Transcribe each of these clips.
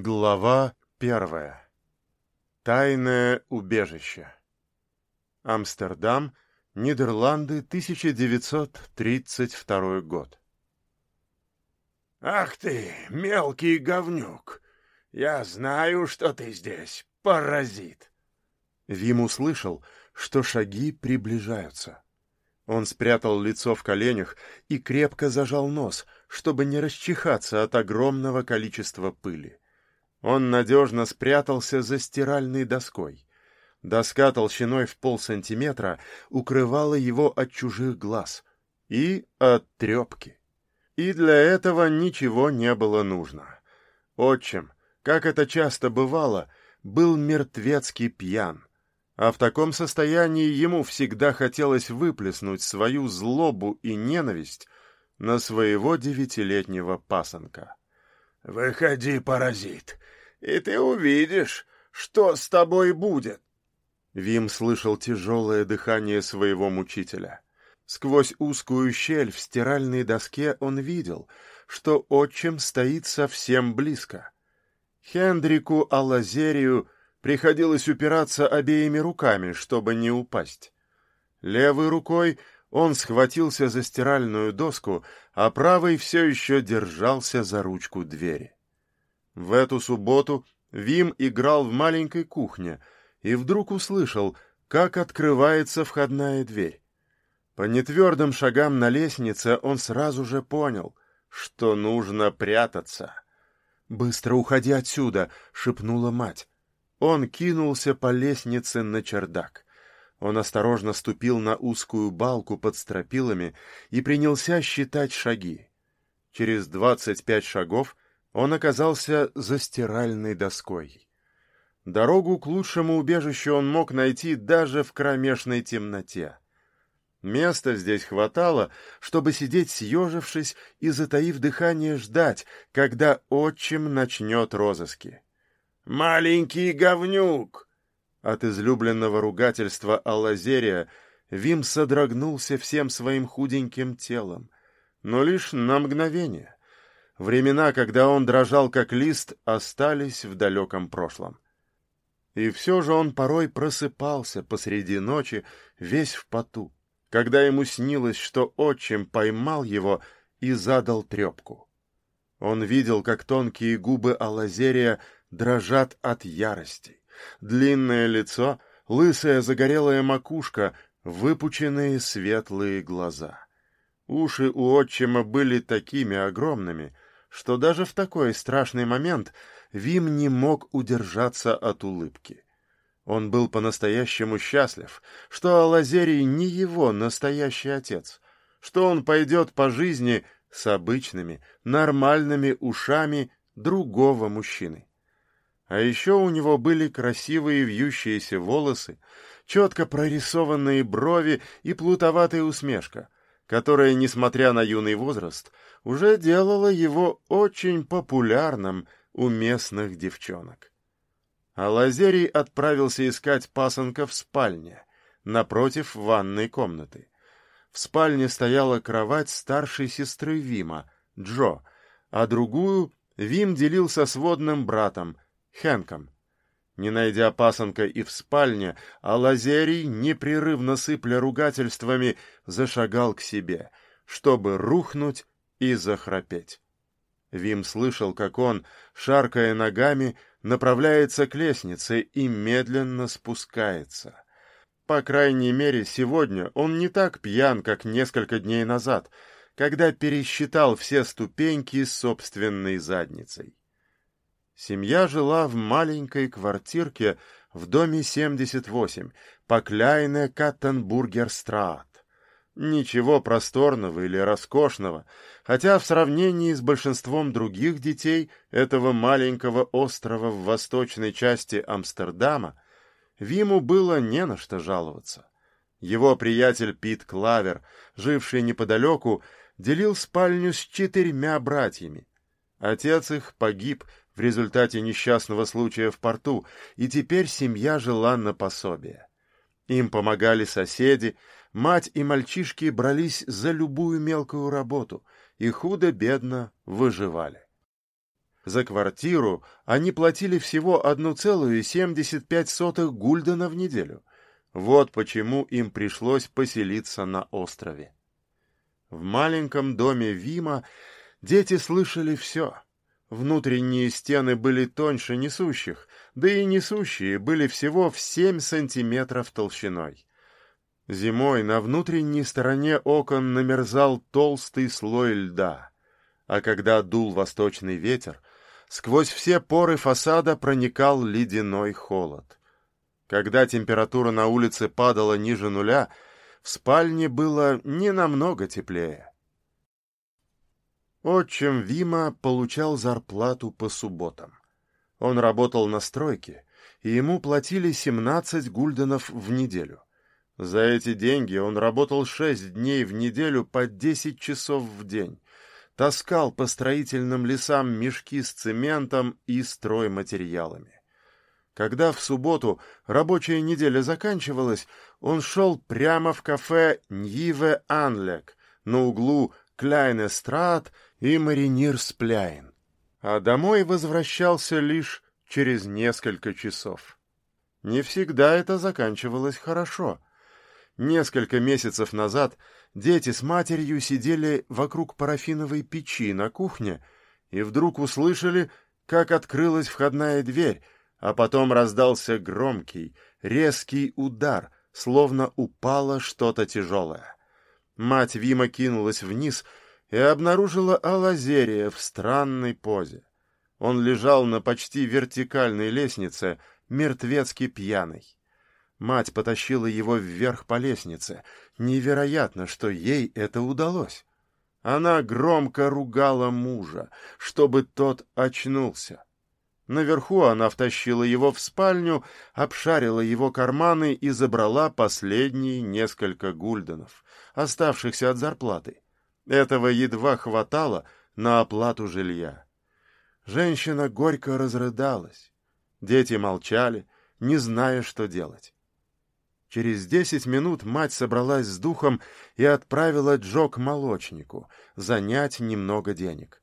Глава первая. Тайное убежище. Амстердам, Нидерланды, 1932 год. «Ах ты, мелкий говнюк! Я знаю, что ты здесь, паразит!» Вим услышал, что шаги приближаются. Он спрятал лицо в коленях и крепко зажал нос, чтобы не расчихаться от огромного количества пыли. Он надежно спрятался за стиральной доской. Доска толщиной в полсантиметра укрывала его от чужих глаз и от трепки. И для этого ничего не было нужно. Отчим, как это часто бывало, был мертвецкий пьян, а в таком состоянии ему всегда хотелось выплеснуть свою злобу и ненависть на своего девятилетнего пасынка. «Выходи, паразит, и ты увидишь, что с тобой будет. Вим слышал тяжелое дыхание своего мучителя. Сквозь узкую щель в стиральной доске он видел, что отчим стоит совсем близко. Хендрику Аллазерию приходилось упираться обеими руками, чтобы не упасть. Левой рукой он схватился за стиральную доску, а правой все еще держался за ручку двери. В эту субботу Вим играл в маленькой кухне и вдруг услышал, как открывается входная дверь. По нетвердым шагам на лестнице он сразу же понял, что нужно прятаться. «Быстро уходи отсюда!» — шепнула мать. Он кинулся по лестнице на чердак. Он осторожно ступил на узкую балку под стропилами и принялся считать шаги. Через двадцать пять шагов он оказался за стиральной доской. Дорогу к лучшему убежищу он мог найти даже в кромешной темноте. Места здесь хватало, чтобы сидеть съежившись и, затаив дыхание, ждать, когда отчим начнет розыски. «Маленький говнюк!» От излюбленного ругательства Аллазерия Вим содрогнулся всем своим худеньким телом, но лишь на мгновение — Времена, когда он дрожал как лист, остались в далеком прошлом. И все же он порой просыпался посреди ночи, весь в поту, когда ему снилось, что отчим поймал его и задал трепку. Он видел, как тонкие губы Алазерия дрожат от ярости. Длинное лицо, лысая загорелая макушка, выпученные светлые глаза. Уши у отчима были такими огромными, что даже в такой страшный момент Вим не мог удержаться от улыбки. Он был по-настоящему счастлив, что Алазерий не его настоящий отец, что он пойдет по жизни с обычными, нормальными ушами другого мужчины. А еще у него были красивые вьющиеся волосы, четко прорисованные брови и плутоватая усмешка, которая, несмотря на юный возраст, уже делала его очень популярным у местных девчонок. А Лазерий отправился искать пасынка в спальне, напротив ванной комнаты. В спальне стояла кровать старшей сестры Вима, Джо, а другую Вим делил со сводным братом, Хенком. Не найдя пасынка и в спальне, а Лазерий, непрерывно сыпля ругательствами, зашагал к себе, чтобы рухнуть и захрапеть. Вим слышал, как он, шаркая ногами, направляется к лестнице и медленно спускается. По крайней мере, сегодня он не так пьян, как несколько дней назад, когда пересчитал все ступеньки собственной задницей. Семья жила в маленькой квартирке в доме 78 по Кляйне Каттенбургер-страат. Ничего просторного или роскошного, хотя в сравнении с большинством других детей этого маленького острова в восточной части Амстердама Виму было не на что жаловаться. Его приятель Пит Клавер, живший неподалеку, делил спальню с четырьмя братьями. Отец их погиб в результате несчастного случая в порту, и теперь семья жила на пособие. Им помогали соседи, мать и мальчишки брались за любую мелкую работу и худо-бедно выживали. За квартиру они платили всего 1,75 гульдена в неделю. Вот почему им пришлось поселиться на острове. В маленьком доме Вима дети слышали все. Внутренние стены были тоньше несущих, да и несущие были всего в 7 сантиметров толщиной. Зимой на внутренней стороне окон намерзал толстый слой льда, а когда дул восточный ветер, сквозь все поры фасада проникал ледяной холод. Когда температура на улице падала ниже нуля, в спальне было не намного теплее. Отчим Вима получал зарплату по субботам. Он работал на стройке, и ему платили 17 гульденов в неделю. За эти деньги он работал шесть дней в неделю по десять часов в день, таскал по строительным лесам мешки с цементом и стройматериалами. Когда в субботу рабочая неделя заканчивалась, он шел прямо в кафе «Ньиве Анлек» на углу Кляйне Страт и Маринир Спляйн, а домой возвращался лишь через несколько часов. Не всегда это заканчивалось хорошо — Несколько месяцев назад дети с матерью сидели вокруг парафиновой печи на кухне и вдруг услышали, как открылась входная дверь, а потом раздался громкий, резкий удар, словно упало что-то тяжелое. Мать Вима кинулась вниз и обнаружила Алазерия в странной позе. Он лежал на почти вертикальной лестнице, мертвецки пьяный. Мать потащила его вверх по лестнице. Невероятно, что ей это удалось. Она громко ругала мужа, чтобы тот очнулся. Наверху она втащила его в спальню, обшарила его карманы и забрала последние несколько гульденов, оставшихся от зарплаты. Этого едва хватало на оплату жилья. Женщина горько разрыдалась. Дети молчали, не зная, что делать. Через десять минут мать собралась с духом и отправила Джо к молочнику, занять немного денег.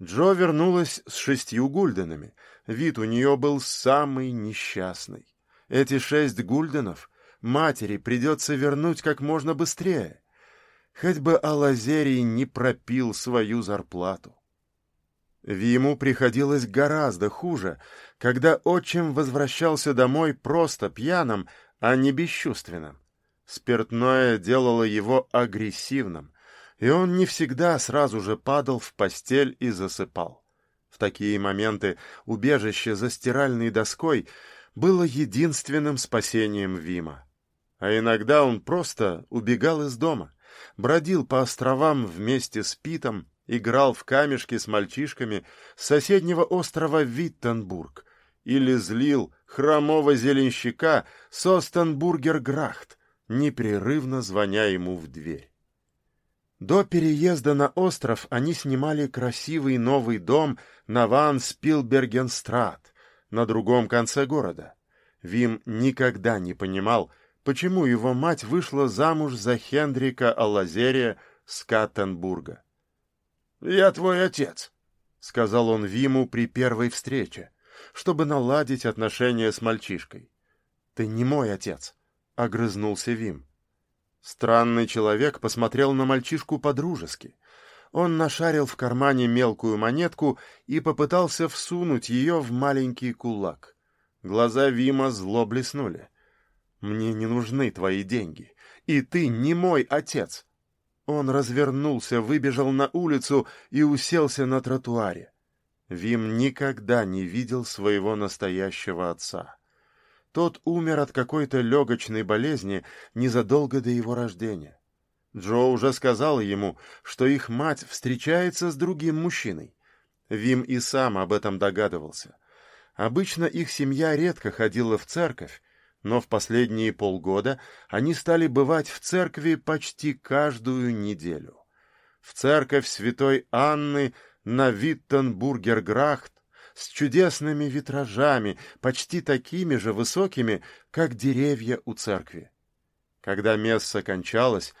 Джо вернулась с шестью гульденами. Вид у нее был самый несчастный. Эти шесть гульденов матери придется вернуть как можно быстрее. Хоть бы Алазерий не пропил свою зарплату. Виму приходилось гораздо хуже, когда отчим возвращался домой просто пьяным, а не бесчувственным. Спиртное делало его агрессивным, и он не всегда сразу же падал в постель и засыпал. В такие моменты убежище за стиральной доской было единственным спасением Вима. А иногда он просто убегал из дома, бродил по островам вместе с Питом, играл в камешки с мальчишками с соседнего острова Виттенбург или злил хромого зеленщика Состенбургер-Грахт, непрерывно звоня ему в дверь. До переезда на остров они снимали красивый новый дом на Ван Спилбергенстрат на другом конце города. Вим никогда не понимал, почему его мать вышла замуж за Хендрика Аллазерия с Каттенбурга. «Я твой отец», — сказал он Виму при первой встрече чтобы наладить отношения с мальчишкой. «Ты не мой отец», — огрызнулся Вим. Странный человек посмотрел на мальчишку по-дружески. Он нашарил в кармане мелкую монетку и попытался всунуть ее в маленький кулак. Глаза Вима зло блеснули. «Мне не нужны твои деньги, и ты не мой отец!» Он развернулся, выбежал на улицу и уселся на тротуаре. Вим никогда не видел своего настоящего отца. Тот умер от какой-то легочной болезни незадолго до его рождения. Джо уже сказал ему, что их мать встречается с другим мужчиной. Вим и сам об этом догадывался. Обычно их семья редко ходила в церковь, но в последние полгода они стали бывать в церкви почти каждую неделю. В церковь святой Анны на Виттенбургерграхт с чудесными витражами, почти такими же высокими, как деревья у церкви. Когда месса кончалась,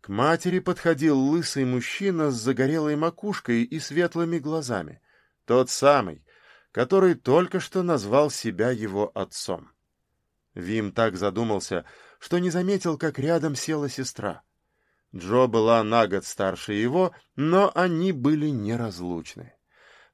к матери подходил лысый мужчина с загорелой макушкой и светлыми глазами. Тот самый, который только что назвал себя его отцом. Вим так задумался, что не заметил, как рядом села сестра. Джо была на год старше его, но они были неразлучны.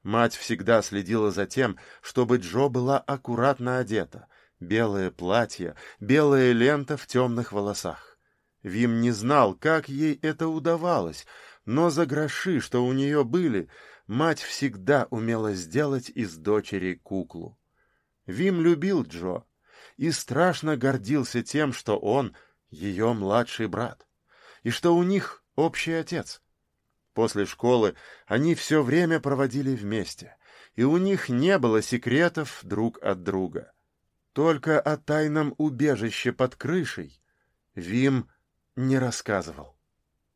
Мать всегда следила за тем, чтобы Джо была аккуратно одета. Белое платье, белая лента в темных волосах. Вим не знал, как ей это удавалось, но за гроши, что у нее были, мать всегда умела сделать из дочери куклу. Вим любил Джо и страшно гордился тем, что он ее младший брат, и что у них общий отец. После школы они все время проводили вместе, и у них не было секретов друг от друга. Только о тайном убежище под крышей Вим не рассказывал.